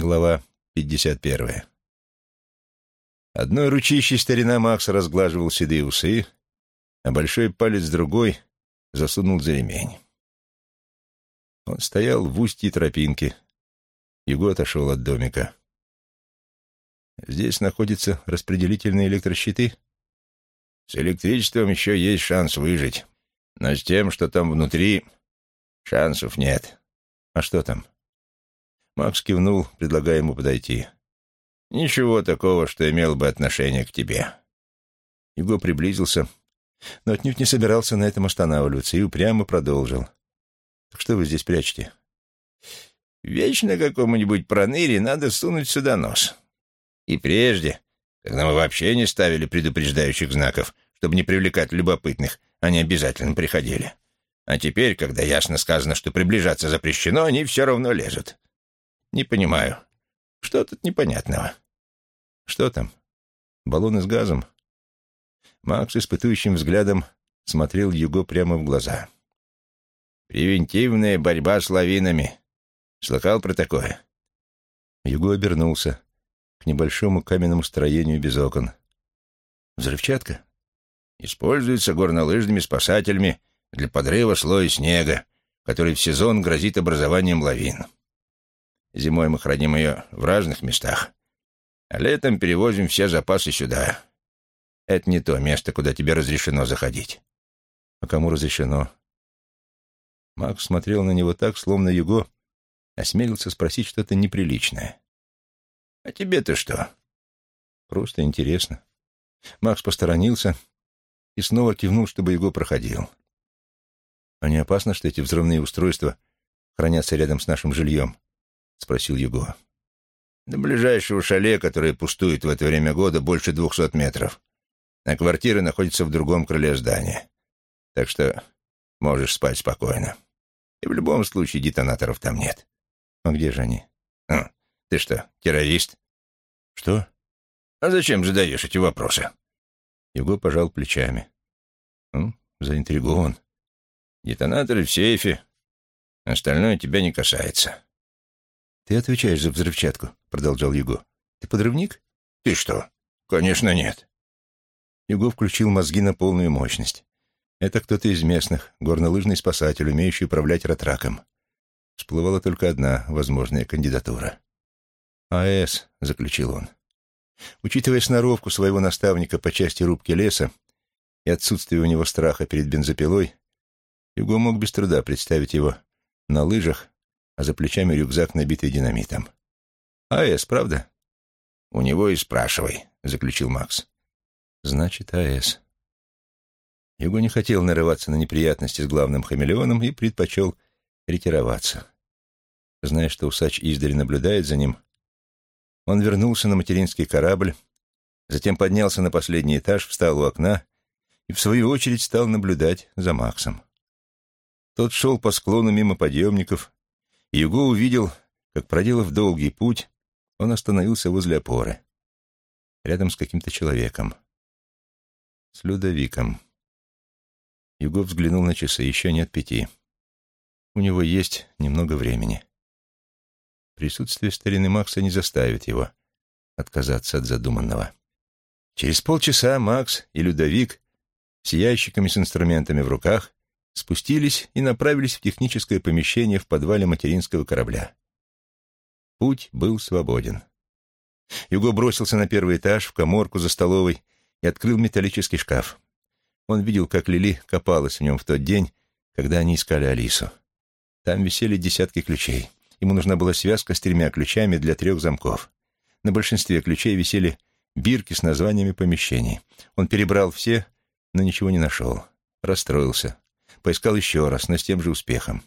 Глава 51. Одной ручищей старина Макс разглаживал седые усы, а большой палец другой засунул за ремень. Он стоял в устье тропинки. Его отошел от домика. Здесь находятся распределительные электрощиты. С электричеством еще есть шанс выжить, но с тем, что там внутри, шансов нет. А что там? Макс кивнул, предлагая ему подойти. «Ничего такого, что имел бы отношение к тебе». Его приблизился, но отнюдь не собирался на этом останавливаться и упрямо продолжил. «Так что вы здесь прячете?» «Вечно какому-нибудь проныре надо сунуть сюда нос. И прежде, когда мы вообще не ставили предупреждающих знаков, чтобы не привлекать любопытных, они обязательно приходили. А теперь, когда ясно сказано, что приближаться запрещено, они все равно лезут. Не понимаю, что тут непонятного? Что там? Баллоны с газом? Макс испытующим взглядом смотрел Юго прямо в глаза. «Превентивная борьба с лавинами. Слыхал про такое?» Юго обернулся к небольшому каменному строению без окон. «Взрывчатка?» «Используется горнолыжными спасателями для подрыва слоя снега, который в сезон грозит образованием лавин. Зимой мы храним ее в разных местах, а летом перевозим все запасы сюда. Это не то место, куда тебе разрешено заходить». «А кому разрешено?» Макс смотрел на него так, словно Юго осмелился спросить что-то неприличное. А тебе-то что? Просто интересно. Макс посторонился и снова кивнул, чтобы его проходил. А не опасно, что эти взрывные устройства хранятся рядом с нашим жильем? Спросил Юго. До ближайшего шале, которое пустует в это время года, больше двухсот метров. А квартира находится в другом крыле здания. Так что можешь спать спокойно. И в любом случае детонаторов там нет. А где же они? А, ты что, террорист? Что? А зачем задаешь эти вопросы? Юго пожал плечами. Ну, заинтригован. Детонаторы в сейфе. Остальное тебя не касается. Ты отвечаешь за взрывчатку, продолжал Юго. Ты подрывник? Ты что? Конечно, нет. Юго включил мозги на полную мощность. Это кто-то из местных, горнолыжный спасатель, умеющий управлять ратраком. Всплывала только одна возможная кандидатура. «АЭС», — заключил он. Учитывая сноровку своего наставника по части рубки леса и отсутствие у него страха перед бензопилой, Юго мог без труда представить его на лыжах, а за плечами рюкзак, набитый динамитом. «АЭС, правда?» «У него и спрашивай», — заключил Макс. «Значит, АЭС». Юго не хотел нарываться на неприятности с главным хамелеоном и предпочел ретироваться. Зная, что усач издали наблюдает за ним, он вернулся на материнский корабль, затем поднялся на последний этаж, встал у окна и, в свою очередь, стал наблюдать за Максом. Тот шел по склону мимо подъемников, Юго увидел, как, проделав долгий путь, он остановился возле опоры, рядом с каким-то человеком. С Людовиком. Юго взглянул на часы, еще нет пяти. У него есть немного времени. Присутствие старины Макса не заставит его отказаться от задуманного. Через полчаса Макс и Людовик с ящиками с инструментами в руках спустились и направились в техническое помещение в подвале материнского корабля. Путь был свободен. Юго бросился на первый этаж, в коморку за столовой, и открыл металлический шкаф. Он видел, как Лили копалась в нем в тот день, когда они искали Алису. Там висели десятки ключей. Ему нужна была связка с тремя ключами для трех замков. На большинстве ключей висели бирки с названиями помещений. Он перебрал все, но ничего не нашел. Расстроился. Поискал еще раз, но с тем же успехом.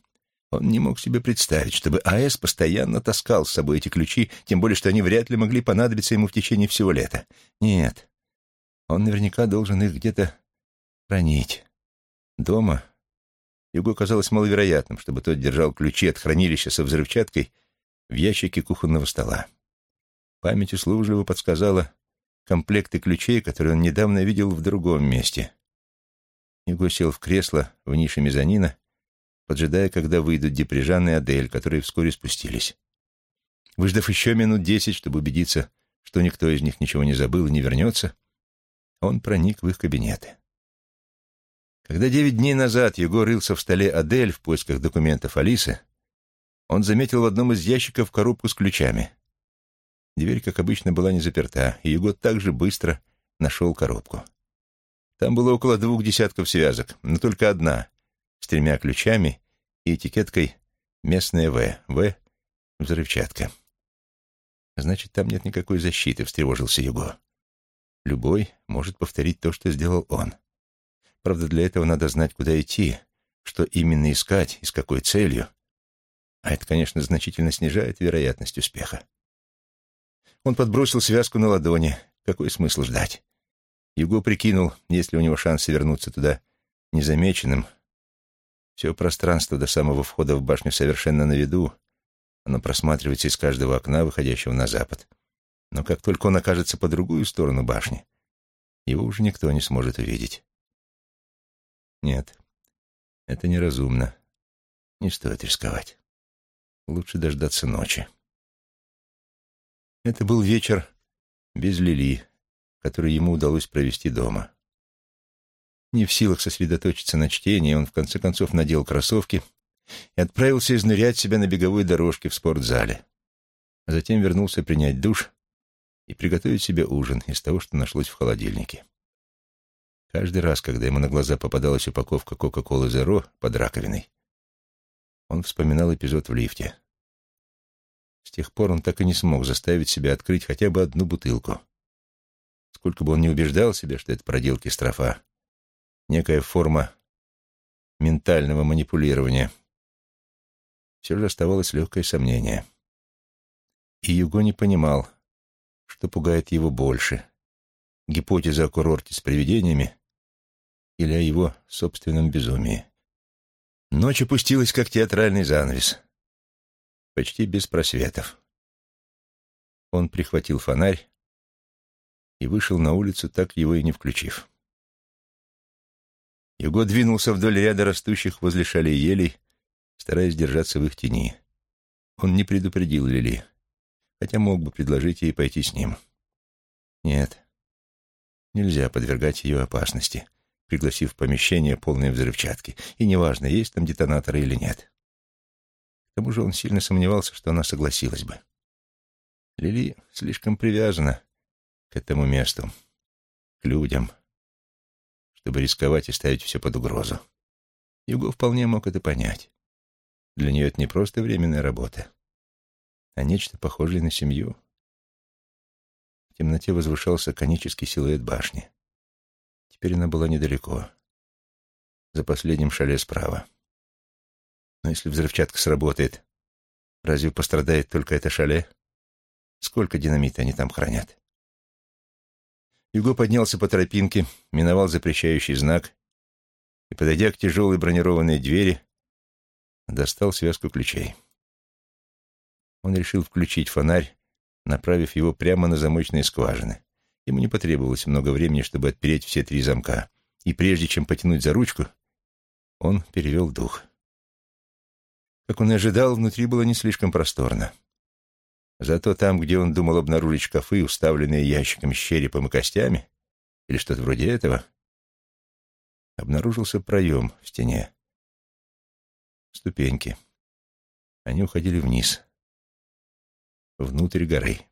Он не мог себе представить, чтобы АЭС постоянно таскал с собой эти ключи, тем более, что они вряд ли могли понадобиться ему в течение всего лета. Нет, он наверняка должен их где-то хранить. Дома Юго казалось маловероятным, чтобы тот держал ключи от хранилища со взрывчаткой в ящике кухонного стола. Память услужливо подсказала комплекты ключей, которые он недавно видел в другом месте. Юго сел в кресло в нише мезонина, поджидая, когда выйдут Деприжан и Адель, которые вскоре спустились. Выждав еще минут десять, чтобы убедиться, что никто из них ничего не забыл и не вернется, он проник в их кабинеты. Когда девять дней назад Егор рылся в столе Адель в поисках документов Алисы, он заметил в одном из ящиков коробку с ключами. Дверь, как обычно, была не заперта, и Егор также быстро нашел коробку. Там было около двух десятков связок, но только одна, с тремя ключами и этикеткой «Местная В». «В» — взрывчатка. Значит, там нет никакой защиты, встревожился Юго. Любой может повторить то, что сделал он. Правда, для этого надо знать, куда идти, что именно искать и с какой целью. А это, конечно, значительно снижает вероятность успеха. Он подбросил связку на ладони. Какой смысл ждать? Юго прикинул, если у него шансы вернуться туда незамеченным. Все пространство до самого входа в башню совершенно на виду, оно просматривается из каждого окна, выходящего на запад. Но как только он окажется по другую сторону башни, его уже никто не сможет увидеть. Нет, это неразумно. Не стоит рисковать. Лучше дождаться ночи. Это был вечер без Лили, который ему удалось провести дома. Не в силах сосредоточиться на чтении, он в конце концов надел кроссовки и отправился изнырять себя на беговой дорожке в спортзале. А затем вернулся принять душ и приготовить себе ужин из того, что нашлось в холодильнике. Каждый раз, когда ему на глаза попадалась упаковка Кока-Колы Зеро под раковиной, он вспоминал эпизод в лифте. С тех пор он так и не смог заставить себя открыть хотя бы одну бутылку. Сколько бы он ни убеждал себя, что это проделки строфа, некая форма ментального манипулирования — все же оставалось легкое сомнение. И Юго не понимал, что пугает его больше — гипотеза о курорте с привидениями или о его собственном безумии. Ночь опустилась, как театральный занавес, почти без просветов. Он прихватил фонарь и вышел на улицу, так его и не включив. Юго двинулся вдоль ряда растущих возле шалей елей, стараясь держаться в их тени. Он не предупредил Лили, хотя мог бы предложить ей пойти с ним. Нет, нельзя подвергать ее опасности, пригласив в помещение полное взрывчатки, и неважно, есть там детонаторы или нет. К тому же он сильно сомневался, что она согласилась бы. Лили слишком привязана к этому месту, к людям, чтобы рисковать и ставить все под угрозу. Юго вполне мог это понять. Для нее это не просто временная работа, а нечто похожее на семью. В темноте возвышался конический силуэт башни. Теперь она была недалеко, за последним шале справа. Но если взрывчатка сработает, разве пострадает только это шале? Сколько динамита они там хранят? Юго поднялся по тропинке, миновал запрещающий знак и, подойдя к тяжелой бронированной двери, достал связку ключей. Он решил включить фонарь, направив его прямо на замочные скважины. Ему не потребовалось много времени, чтобы отпереть все три замка, и прежде чем потянуть за ручку, он перевел дух. Как он и ожидал, внутри было не слишком просторно. Зато там, где он думал обнаружить шкафы, уставленные ящиками с черепом и костями, или что-то вроде этого, обнаружился проем в стене ступеньки. Они уходили вниз, внутрь горы.